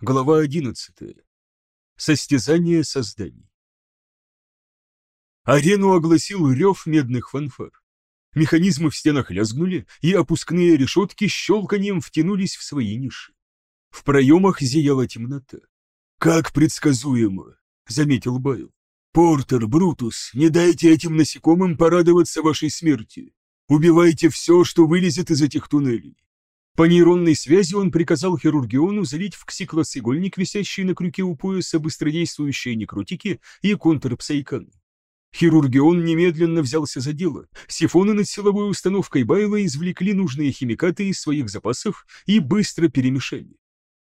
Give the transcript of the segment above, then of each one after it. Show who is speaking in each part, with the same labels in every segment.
Speaker 1: Глава 11. Состязание созданий. Арену огласил рев медных фанфар. Механизмы в стенах лязгнули, и опускные решетки щелканием втянулись в свои ниши. В проемах зияла темнота. «Как предсказуемо!» — заметил Байл. «Портер, Брутус, не дайте этим насекомым порадоваться вашей смерти. Убивайте все, что вылезет из этих туннелей. По нейронной связи он приказал хирургиону залить в ксиклос игольник, висящий на крюке у пояса, быстродействующие некротики и контрпсайкан. Хирургион немедленно взялся за дело. Сифоны над силовой установкой Байла извлекли нужные химикаты из своих запасов и быстро перемешали.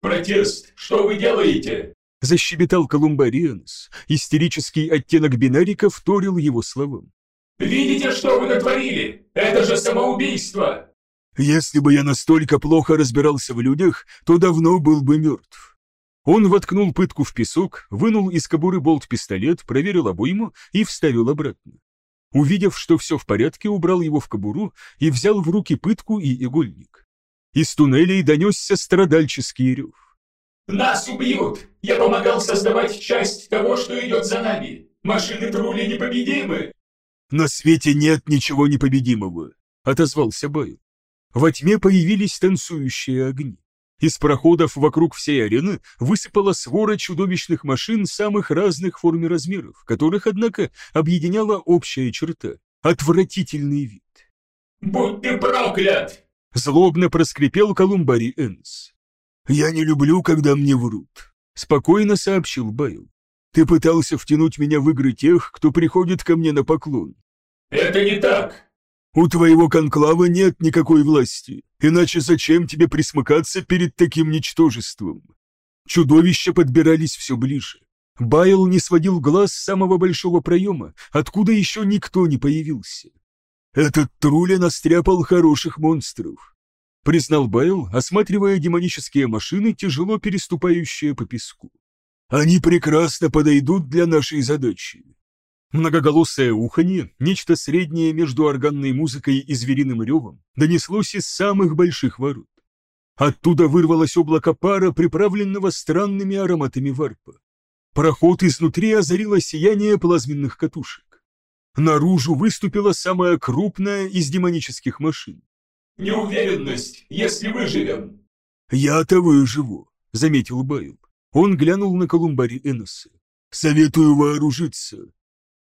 Speaker 2: «Протест! Что вы делаете?»
Speaker 1: Защебетал Колумбарианус. Истерический оттенок бинарика вторил его словам.
Speaker 2: «Видите, что вы натворили? Это же самоубийство!»
Speaker 1: Если бы я настолько плохо разбирался в людях, то давно был бы мертв. Он воткнул пытку в песок, вынул из кобуры болт-пистолет, проверил обойму и вставил обратно. Увидев, что все в порядке, убрал его в кобуру и взял в руки пытку и игольник. Из туннелей донесся страдальческий рев.
Speaker 2: «Нас убьют! Я помогал создавать часть того, что идет за нами! Машины Трули непобедимы!»
Speaker 1: «На свете нет ничего непобедимого», — отозвался Байл. Во тьме появились танцующие огни. Из проходов вокруг всей арены высыпала свора чудовищных машин самых разных форм и размеров, которых, однако, объединяла общая черта – отвратительный вид.
Speaker 2: «Будь ты проклят!»
Speaker 1: – злобно проскрипел Колумбари Энс. «Я не люблю, когда мне врут», – спокойно сообщил Байл. «Ты пытался втянуть меня в игры тех, кто приходит ко мне на поклон».
Speaker 2: «Это не так!»
Speaker 1: У твоего конклава нет никакой власти, иначе зачем тебе присмыкаться перед таким ничтожеством? Чудовища подбирались все ближе. Байл не сводил глаз с самого большого проема, откуда еще никто не появился. Этот Труля настряпал хороших монстров, признал Байл, осматривая демонические машины, тяжело переступающие по песку. Они прекрасно подойдут для нашей задачи. Многоголосое уханье, нечто среднее между органной музыкой и звериным ревом, донеслось из самых больших ворот. Оттуда вырвалось облако пара, приправленного странными ароматами варпа. Проход изнутри озарило сияние плазменных катушек. Наружу выступила самая крупная из демонических машин.
Speaker 2: «Неуверенность, если выживем!»
Speaker 1: «Я-то выживу», — заметил Байл. Он глянул на Колумбари Эноса. «Советую вооружиться.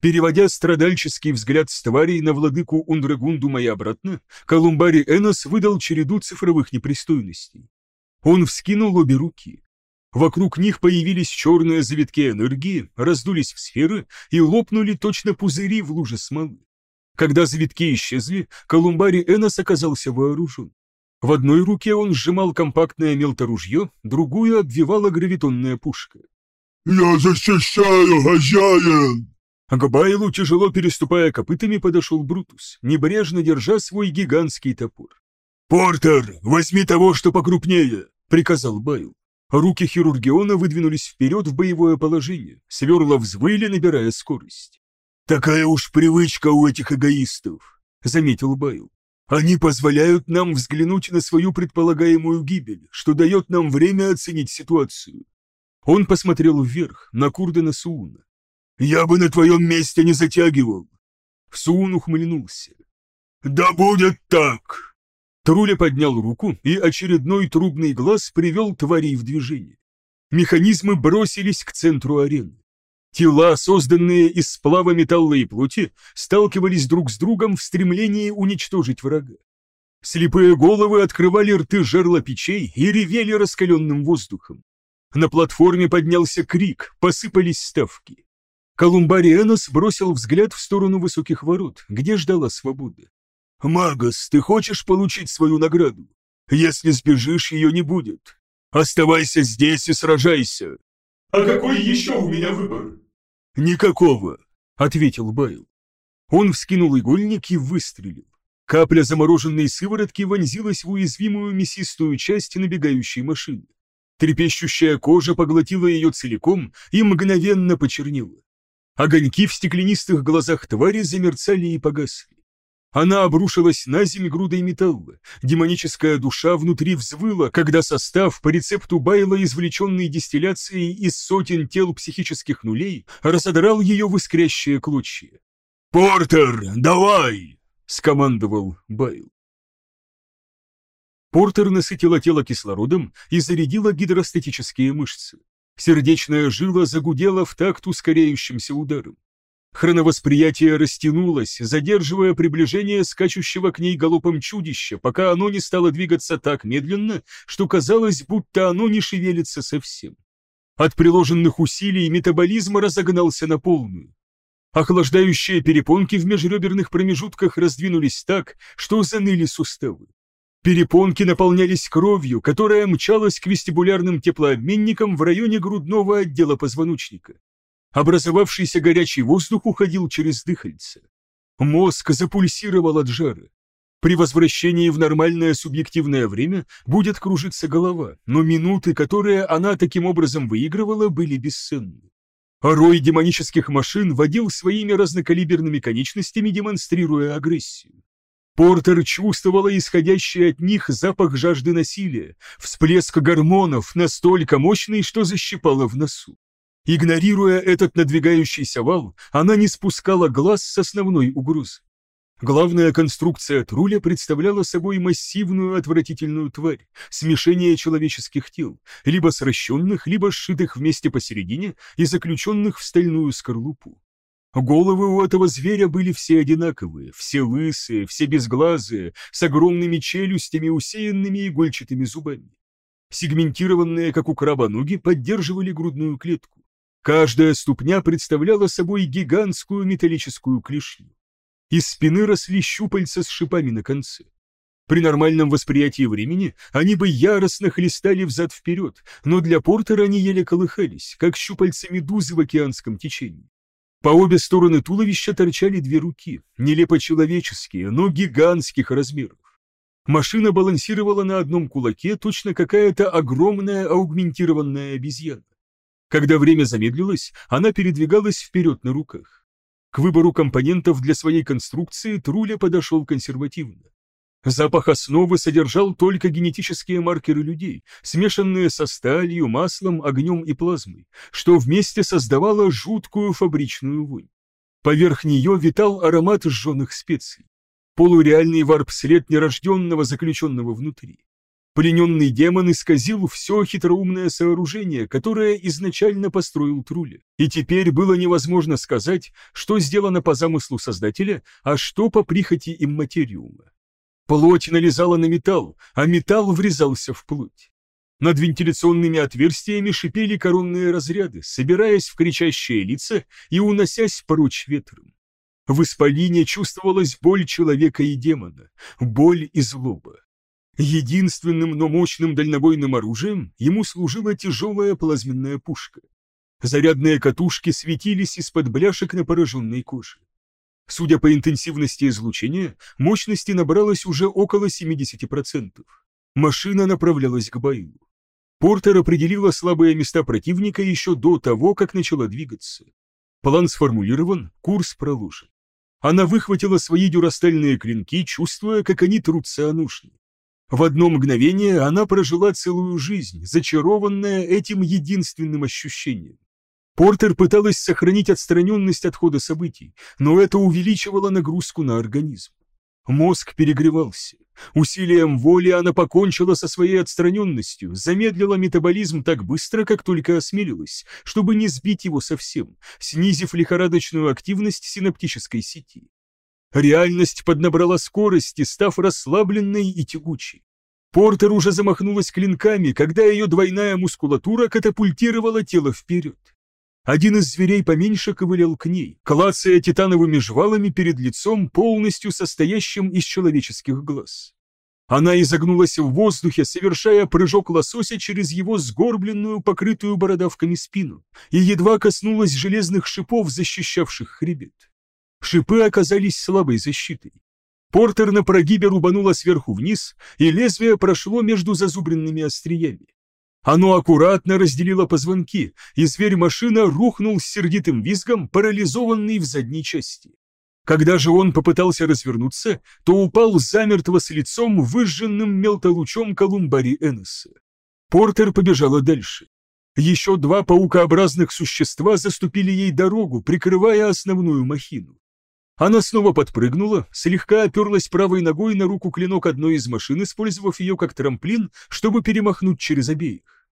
Speaker 1: Переводя страдальческий взгляд с тварей на владыку Ундрагундума и обратно, Колумбари Энос выдал череду цифровых непристойностей. Он вскинул обе руки. Вокруг них появились черные завитки энергии, раздулись в сферы и лопнули точно пузыри в луже смолы. Когда завитки исчезли, Колумбари Энос оказался вооружен. В одной руке он сжимал компактное мелторужье, другую обвивала гравитонная пушка.
Speaker 3: «Я защищаю, хозяин!»
Speaker 1: А к Байлу, тяжело переступая копытами, подошел Брутус, небрежно держа свой гигантский топор. «Портер, возьми того, что покрупнее!» — приказал Байл. Руки хирургиона выдвинулись вперед в боевое положение, сверла взвыли, набирая скорость. «Такая уж привычка у этих эгоистов», — заметил Байл. «Они позволяют нам взглянуть на свою предполагаемую гибель, что дает нам время оценить ситуацию». Он посмотрел вверх, на Курдена Сууна. Я бы на твоем месте не затягивал. Сун ухмыльнулся. Да будет так. Труля поднял руку, и очередной трубный глаз привел тварей в движение. Механизмы бросились к центру арены. Тела, созданные из сплава металла и плоти, сталкивались друг с другом в стремлении уничтожить врага. Слепые головы открывали рты жерла печей и ревели раскаленным воздухом. На платформе поднялся крик, посыпались ставки. Колумбариэнос бросил взгляд в сторону высоких ворот, где ждала свобода. «Магас, ты хочешь получить свою награду? Если сбежишь, ее не будет. Оставайся здесь и сражайся!»
Speaker 2: «А какой еще у меня выбор?»
Speaker 1: «Никакого», — ответил Байл. Он вскинул игольник и выстрелил. Капля замороженной сыворотки вонзилась в уязвимую мясистую часть набегающей машины. Трепещущая кожа поглотила ее целиком и мгновенно почернела. Огоньки в стеклянистых глазах твари замерцали и погасли. Она обрушилась на землю грудой металла. Демоническая душа внутри взвыла, когда состав по рецепту Байла, извлеченный дистилляцией из сотен тел психических нулей, разодрал ее в искрящие клочья. «Портер, давай!» — скомандовал Байл. Портер насытила тело кислородом и зарядила гидростатические мышцы. Сердечная жила загудела в такт ускоряющимся ударом. Хроновосприятие растянулось, задерживая приближение скачущего к ней галопом чудища, пока оно не стало двигаться так медленно, что казалось, будто оно не шевелится совсем. От приложенных усилий метаболизм разогнался на полную. Охлаждающие перепонки в межреберных промежутках раздвинулись так, что заныли суставы. Перепонки наполнялись кровью, которая мчалась к вестибулярным теплообменникам в районе грудного отдела позвоночника. Образовавшийся горячий воздух уходил через дыхальце. Мозг запульсировал от жара. При возвращении в нормальное субъективное время будет кружиться голова, но минуты, которые она таким образом выигрывала, были бесценны. Рой демонических машин водил своими разнокалиберными конечностями, демонстрируя агрессию. Портер чувствовала исходящий от них запах жажды насилия, всплеск гормонов, настолько мощный, что защипала в носу. Игнорируя этот надвигающийся вал, она не спускала глаз с основной угрозы. Главная конструкция Труля представляла собой массивную отвратительную тварь, смешение человеческих тел, либо сращенных, либо сшитых вместе посередине и заключенных в стальную скорлупу. Головы у этого зверя были все одинаковые, все лысые, все безглазые, с огромными челюстями, усеянными игольчатыми зубами. Сегментированные, как у краба, ноги поддерживали грудную клетку. Каждая ступня представляла собой гигантскую металлическую клешню. Из спины росли щупальца с шипами на конце. При нормальном восприятии времени они бы яростно хлестали взад-вперед, но для Портера они еле колыхались, как щупальца медузы в океанском течении. По обе стороны туловища торчали две руки, нелепо человеческие, но гигантских размеров. Машина балансировала на одном кулаке, точно какая-то огромная аугментированная обезьяна. Когда время замедлилось, она передвигалась вперед на руках. К выбору компонентов для своей конструкции Труля подошел консервативно. Запах основы содержал только генетические маркеры людей, смешанные со сталью, маслом, огнем и плазмой, что вместе создавало жуткую фабричную вонь. Поверх нее витал аромат сжженных специй. Полуреальный варп-след нерожденного, заключенного внутри. Плененный демон исказил все хитроумное сооружение, которое изначально построил Трули, и теперь было невозможно сказать, что сделано по замыслу Создателя, а что по прихоти имматериума. Плоть налезала на металл, а металл врезался в плоть. Над вентиляционными отверстиями шипели коронные разряды, собираясь в кричащие лица и уносясь прочь ветром. В исполине чувствовалась боль человека и демона, боль и злоба. Единственным, но мощным дальнобойным оружием ему служила тяжелая плазменная пушка. Зарядные катушки светились из-под бляшек на пораженной коже. Судя по интенсивности излучения, мощности набралось уже около 70%. Машина направлялась к бою. Портер определила слабые места противника еще до того, как начала двигаться. План сформулирован, курс проложен. Она выхватила свои дюрастальные клинки, чувствуя, как они трутся о ножны. В одно мгновение она прожила целую жизнь, зачарованная этим единственным ощущением. Портер пыталась сохранить отстраненность от хода событий, но это увеличивало нагрузку на организм. Мозг перегревался. Усилием воли она покончила со своей отстраненностью, замедлила метаболизм так быстро, как только осмелилась, чтобы не сбить его совсем, снизив лихорадочную активность синаптической сети. Реальность поднабрала скорости, став расслабленной и тягучей. Портер уже замахнулась клинками, когда ее двойная мускулатура катапультировала тело вперед. Один из зверей поменьше ковылял к ней, клацая титановыми жвалами перед лицом, полностью состоящим из человеческих глаз. Она изогнулась в воздухе, совершая прыжок лосося через его сгорбленную, покрытую бородавками спину, и едва коснулась железных шипов, защищавших хребет. Шипы оказались слабой защитой. Портер на прогибе рубанула сверху вниз, и лезвие прошло между зазубренными остриями. Оно аккуратно разделило позвонки, и зверь-машина рухнул с сердитым визгом, парализованный в задней части. Когда же он попытался развернуться, то упал замертво с лицом, выжженным мелтолучом колумбари Эннеса. Портер побежала дальше. Еще два паукообразных существа заступили ей дорогу, прикрывая основную махину. Она снова подпрыгнула, слегка оперлась правой ногой на руку клинок одной из машин, использовав ее как трамплин, чтобы перемахнуть через обеих.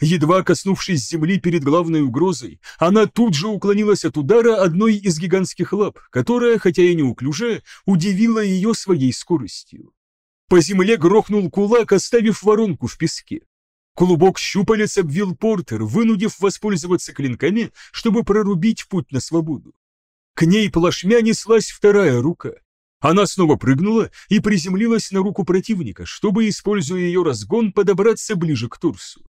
Speaker 1: Едва коснувшись земли перед главной угрозой, она тут же уклонилась от удара одной из гигантских лап, которая, хотя и неуклюжая, удивила ее своей скоростью. По земле грохнул кулак, оставив воронку в песке. Клубок щупалец обвил Портер, вынудив воспользоваться клинками, чтобы прорубить путь на свободу. К ней плашмя неслась вторая рука. Она снова прыгнула и приземлилась на руку противника, чтобы, используя ее разгон, подобраться ближе к Турсу.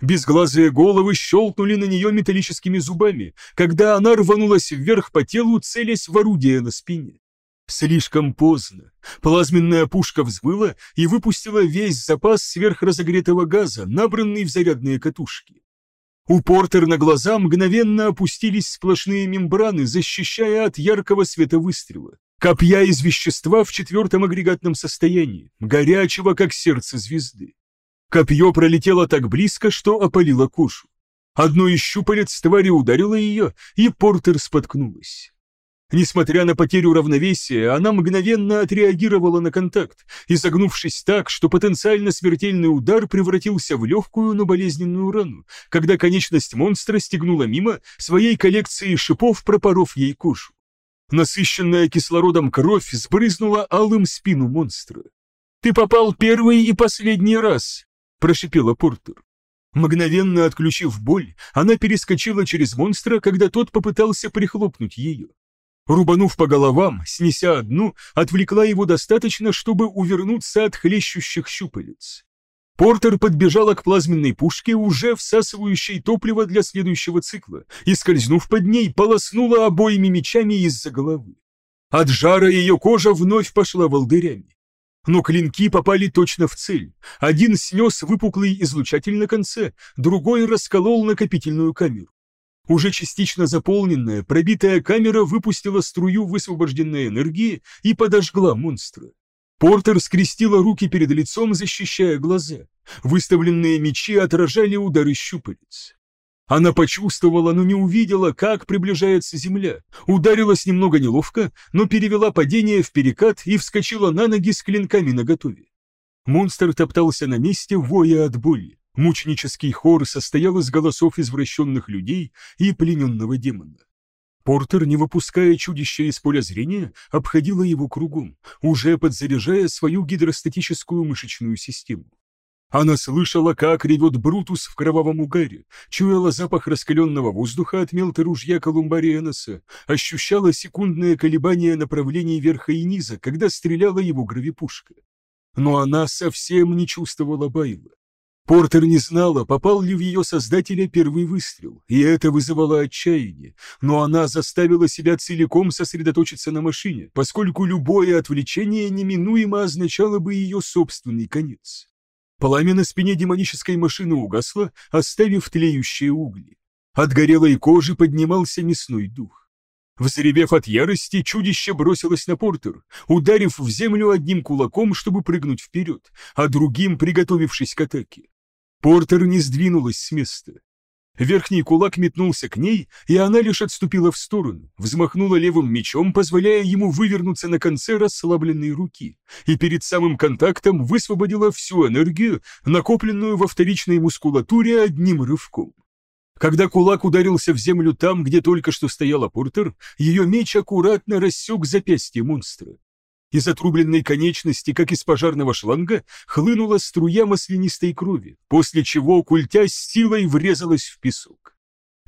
Speaker 1: Безглазые головы щелкнули на нее металлическими зубами, когда она рванулась вверх по телу, целясь в орудие на спине. Слишком поздно. Плазменная пушка взвыла и выпустила весь запас сверхразогретого газа, набранный в зарядные катушки. У Портер на глаза мгновенно опустились сплошные мембраны, защищая от яркого света выстрела. Копья из вещества в четвертом агрегатном состоянии, горячего, как сердце звезды. Копье пролетело так близко, что опалило кожу. Одно из щупалец твари ударило ее, и Портер споткнулась. Несмотря на потерю равновесия, она мгновенно отреагировала на контакт, изогнувшись так, что потенциально смертельный удар превратился в легкую, но болезненную рану, когда конечность монстра стегнула мимо своей коллекции шипов, пропоров ей кожу. Насыщенная кислородом кровь сбрызнула алым спину монстра. «Ты попал первый и последний раз!» – прошипела Портер. Мгновенно отключив боль, она перескочила через монстра, когда тот попытался прихлопнуть ее. Рубанув по головам, снеся одну, отвлекла его достаточно, чтобы увернуться от хлещущих щупалец. Портер подбежала к плазменной пушке, уже всасывающей топливо для следующего цикла, и, скользнув под ней, полоснула обоими мечами из-за головы. От жара ее кожа вновь пошла волдырями. Но клинки попали точно в цель. Один снес выпуклый излучатель на конце, другой расколол накопительную камеру. Уже частично заполненная, пробитая камера выпустила струю высвобожденной энергии и подожгла монстра. Портер скрестила руки перед лицом, защищая глаза. Выставленные мечи отражали удары щупалец. Она почувствовала, но не увидела, как приближается земля. Ударилась немного неловко, но перевела падение в перекат и вскочила на ноги с клинками наготове. Монстр топтался на месте, воя от боли. Мученический хор состоял из голосов извращенных людей и плененного демона. Портер, не выпуская чудища из поля зрения, обходила его кругом, уже подзаряжая свою гидростатическую мышечную систему. Она слышала, как ревет Брутус в кровавом угаре, чуяла запах раскаленного воздуха от мелта ружья Колумбариеноса, ощущала секундное колебание направлений верха и низа, когда стреляла его гравипушка. Но она совсем не чувствовала Байла. Портер не знала, попал ли в ее создателя первый выстрел, и это вызывало отчаяние, но она заставила себя целиком сосредоточиться на машине, поскольку любое отвлечение неминуемо означало бы ее собственный конец. Пламя на спине демонической машины угасло, оставив тлеющие угли. От горелой кожи поднимался мясной дух. Взревев от ярости, чудище бросилось на Портер, ударив в землю одним кулаком, чтобы прыгнуть вперед, а другим приготовившись к атаке. Портер не сдвинулась с места. Верхний кулак метнулся к ней, и она лишь отступила в сторону, взмахнула левым мечом, позволяя ему вывернуться на конце расслабленной руки, и перед самым контактом высвободила всю энергию, накопленную во вторичной мускулатуре одним рывком. Когда кулак ударился в землю там, где только что стояла Портер, ее меч аккуратно рассек запястье монстра. Из отрубленной конечности, как из пожарного шланга, хлынула струя маслянистой крови, после чего, культясь, силой врезалась в песок.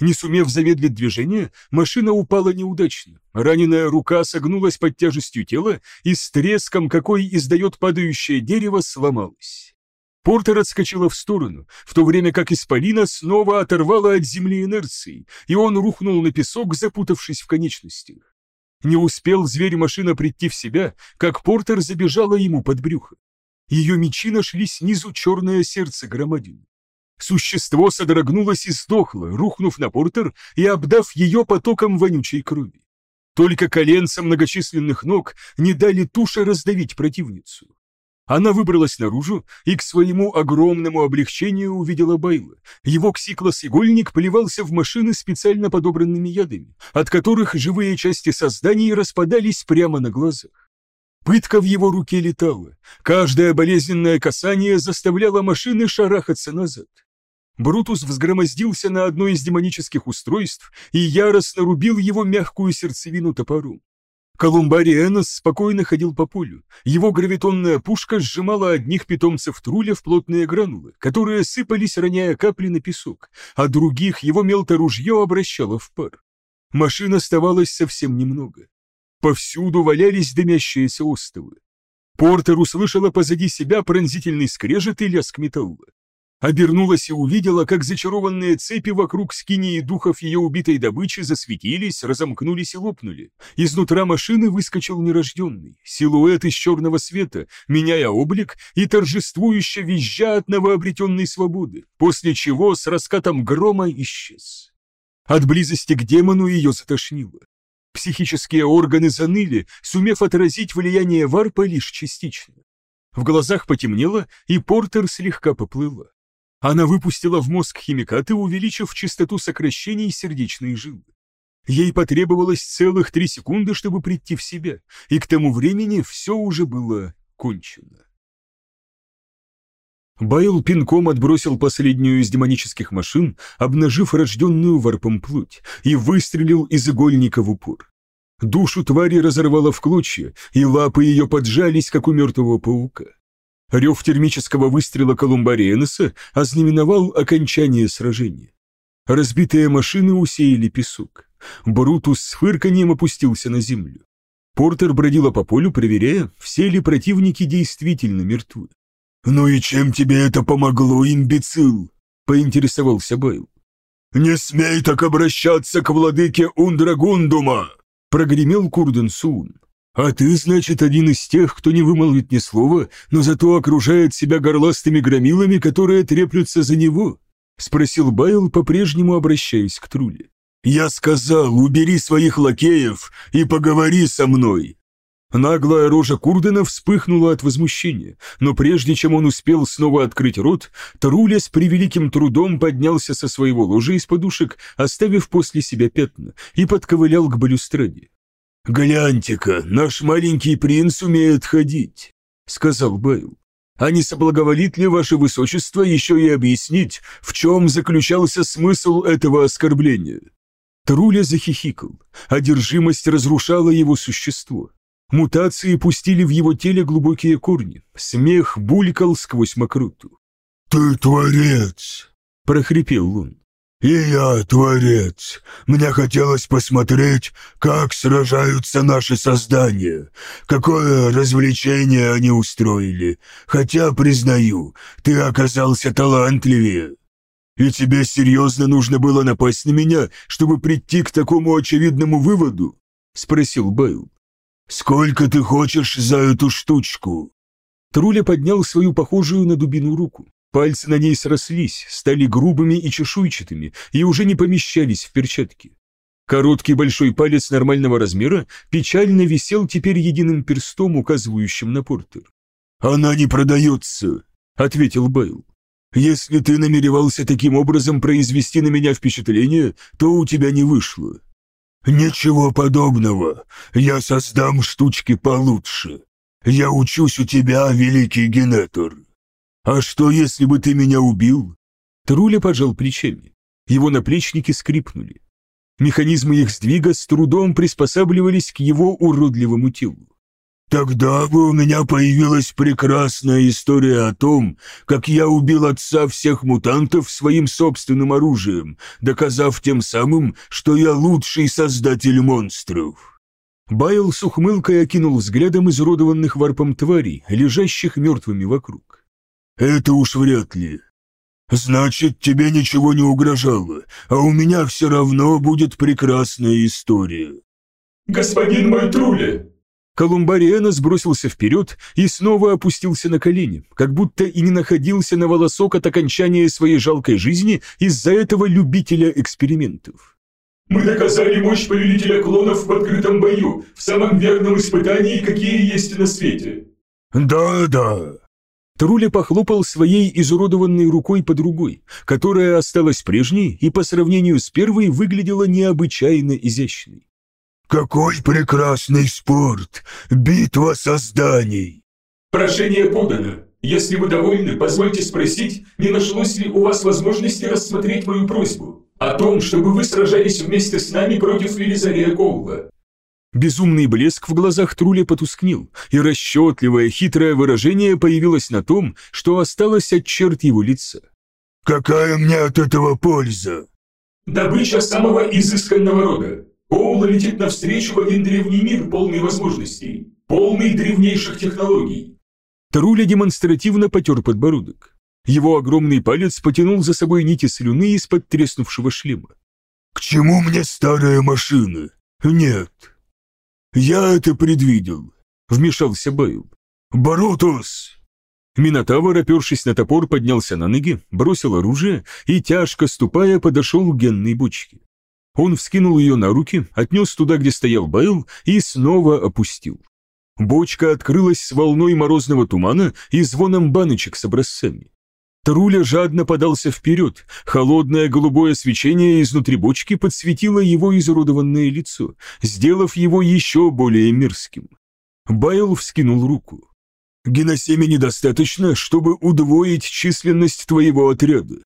Speaker 1: Не сумев замедлить движение, машина упала неудачно. Раненая рука согнулась под тяжестью тела и с треском, какой издает падающее дерево, сломалась. Портер отскочила в сторону, в то время как Исполина снова оторвала от земли инерции, и он рухнул на песок, запутавшись в конечностях. Не успел зверь-машина прийти в себя, как Портер забежала ему под брюхо. Ее мечи нашли снизу черное сердце громадины. Существо содрогнулось и сдохло, рухнув на Портер и обдав ее потоком вонючей крови. Только коленца многочисленных ног не дали туше раздавить противницу. Она выбралась наружу и к своему огромному облегчению увидела Байла. Его ксиклос-игольник плевался в машины специально подобранными ядами, от которых живые части созданий распадались прямо на глазах. Пытка в его руке летала. Каждое болезненное касание заставляло машины шарахаться назад. Брутус взгромоздился на одно из демонических устройств и яростно рубил его мягкую сердцевину топором. Колумбарий Энос спокойно ходил по полю. Его гравитонная пушка сжимала одних питомцев Труля в плотные гранулы, которые сыпались, роняя капли на песок, а других его мелторужье обращало в пар. Машин оставалось совсем немного. Повсюду валялись дымящиеся остовы. Портер услышала позади себя пронзительный скрежет и лязг металла. Обернулась и увидела, как зачарованные цепи вокруг скинии духов ее убитой добычи засветились, разомкнулись и лопнули. Изнутра машины выскочил нерожденный, силуэт из черного света, меняя облик и торжествующе визжа от новообретенной свободы, после чего с раскатом грома исчез. От близости к демону ее затошнило. Психические органы заныли, сумев отразить влияние варпа лишь частично. В глазах потемнело, и Портер слегка поплыла. Она выпустила в мозг химикаты, увеличив частоту сокращений сердечной жилы. Ей потребовалось целых три секунды, чтобы прийти в себя, и к тому времени все уже было кончено. Байл пинком отбросил последнюю из демонических машин, обнажив рожденную варпом плоть, и выстрелил из игольника в упор. Душу твари разорвало в клочья, и лапы ее поджались, как у мертвого паука. Рев термического выстрела Колумбариенеса ознаменовал окончание сражения. Разбитые машины усеяли песок. Брутус с фырканьем опустился на землю. Портер бродила по полю, проверяя, все ли противники действительно мертвы.
Speaker 3: «Ну и чем тебе это помогло, имбецил?»
Speaker 1: — поинтересовался Байл.
Speaker 3: «Не смей так обращаться к владыке Ундрагундума!» — прогремел Курден Сун.
Speaker 1: «А ты, значит, один из тех, кто не вымолвит ни слова, но зато окружает себя горластыми громилами, которые треплются за него?» — спросил Байл, по-прежнему обращаясь к Труле.
Speaker 3: «Я сказал, убери своих лакеев и поговори со мной!»
Speaker 1: Наглая рожа Курдена вспыхнула от возмущения, но прежде чем он успел снова открыть рот, Труля с превеликим трудом поднялся со своего ложа из подушек, оставив после себя пятна, и подковылял к балюстраде.
Speaker 3: «Гляньте-ка, наш маленький принц умеет ходить», — сказал Байл. «А не соблаговолит ли ваше высочество еще и объяснить, в чем заключался смысл этого оскорбления?»
Speaker 1: Труля захихикал. Одержимость разрушала его существо. Мутации пустили в его теле глубокие корни. Смех булькал сквозь мокроту.
Speaker 3: «Ты творец!» — прохрипел он. «И я творец. Мне хотелось посмотреть, как сражаются наши создания, какое развлечение они устроили. Хотя, признаю, ты оказался талантливее. И тебе серьезно нужно было напасть на меня, чтобы прийти к такому очевидному выводу?» — спросил Байл. «Сколько ты хочешь за эту штучку?»
Speaker 1: Труля поднял свою похожую на дубину руку. Пальцы на ней срослись, стали грубыми и чешуйчатыми и уже не помещались в перчатки. Короткий большой палец нормального размера печально висел теперь единым перстом, указывающим на портер.
Speaker 3: «Она не продается», — ответил Байл. «Если ты намеревался таким образом произвести на меня впечатление, то у тебя не вышло». «Ничего подобного. Я создам штучки получше. Я учусь у тебя, великий генетор. «А что, если бы ты меня убил?»
Speaker 1: Труля пожал плечами. Его наплечники скрипнули. Механизмы их сдвига с трудом приспосабливались к его уродливому телу.
Speaker 3: «Тогда бы у меня появилась прекрасная история о том, как я убил отца всех мутантов своим собственным оружием, доказав тем самым, что я лучший создатель монстров».
Speaker 1: Байл с ухмылкой окинул взглядом изуродованных варпом тварей, лежащих мертвыми вокруг.
Speaker 3: «Это уж вряд ли. Значит, тебе ничего не угрожало, а у меня все равно будет прекрасная история».
Speaker 2: «Господин мой Трули!»
Speaker 1: Колумбариена сбросился вперед и снова опустился на колени, как будто и не находился на волосок от окончания своей жалкой жизни из-за этого любителя экспериментов.
Speaker 2: Мы доказали мощь повелителя клонов в открытом бою, в самом верном испытании, какие есть на свете».
Speaker 3: «Да-да».
Speaker 1: Труля похлопал своей изуродованной рукой по другой, которая осталась прежней и по сравнению с первой выглядела необычайно изящной.
Speaker 3: «Какой прекрасный спорт! Битва созданий!»
Speaker 2: «Прошение подано. Если вы довольны, позвольте спросить, не нашлось ли у вас возможности рассмотреть мою просьбу о том, чтобы вы сражались вместе с нами против Велизария Коула?»
Speaker 1: Безумный блеск в глазах Труля потускнел, и расчетливое, хитрое выражение появилось на том, что осталось от черт его лица.
Speaker 3: «Какая мне от этого польза?»
Speaker 2: «Добыча самого изысканного рода. Коул летит навстречу в один древний мир, полный возможностей, полный древнейших технологий.
Speaker 1: Таруля демонстративно потер подбородок. Его огромный палец потянул за собой нити слюны из-под треснувшего шлема.
Speaker 3: «К чему мне старая машина? Нет». «Я это предвидел», — вмешался Байл. «Барутус!»
Speaker 1: Минотавр, опершись на топор, поднялся на ноги, бросил оружие и, тяжко ступая, подошел к генной бочке. Он вскинул ее на руки, отнес туда, где стоял Байл, и снова опустил. Бочка открылась с волной морозного тумана и звоном баночек с образцами. Труля жадно подался вперед, холодное голубое свечение изнутри бочки подсветило его изуродованное лицо, сделав его еще более мерзким. Байл вскинул руку. «Геносемя недостаточно, чтобы удвоить численность твоего отряда.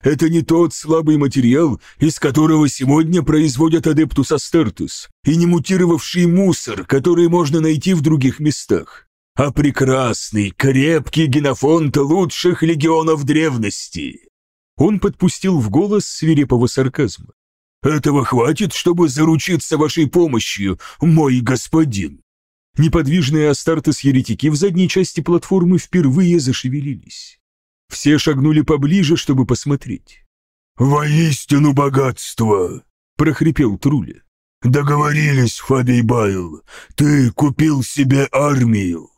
Speaker 1: Это не тот слабый материал, из которого сегодня производят Адептус Астартес, и не мутировавший мусор, который можно найти в других местах, а прекрасный, крепкий генофонд лучших легионов древности. Он подпустил в голос свирепого сарказма. «Этого хватит, чтобы заручиться вашей помощью, мой господин!» Неподвижные Астартес-еретики в задней части платформы впервые зашевелились. Все шагнули поближе, чтобы посмотреть.
Speaker 3: «Воистину богатство!» – прохрипел Трули. «Договорились, Фабий Байл. Ты купил себе армию!»